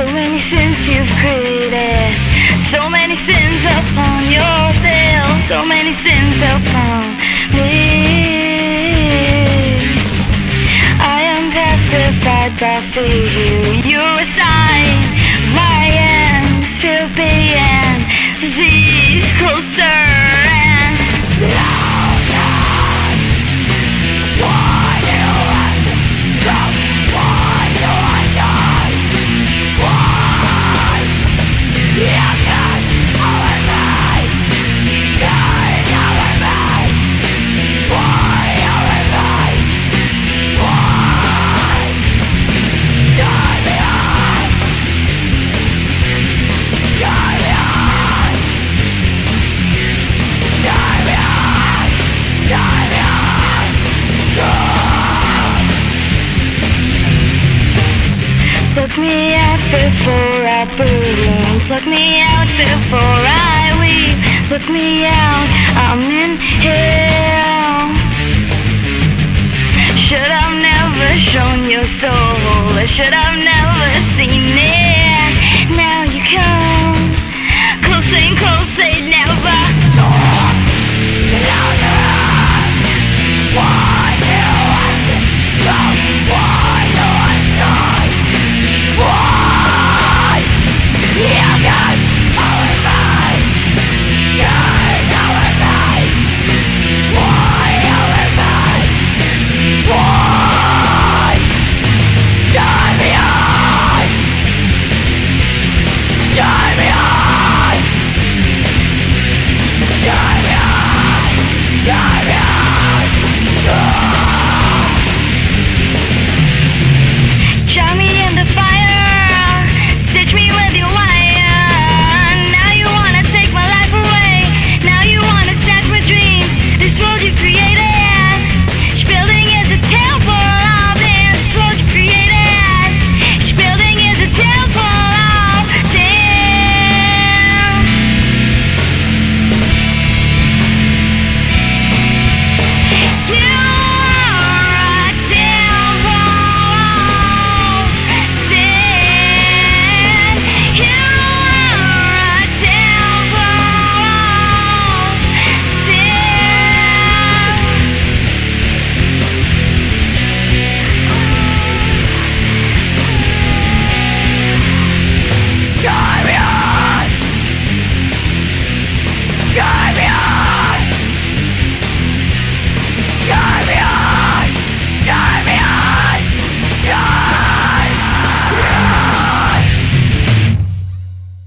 So many sins you've created, so many sins upon yourself, so many sins upon me. I am justified by faith. You assign my ends to being disease closer. Before I bloom. Look me out before I weep. Look me out, I'm in hell. Should I've never shown your soul. Should have never seen it.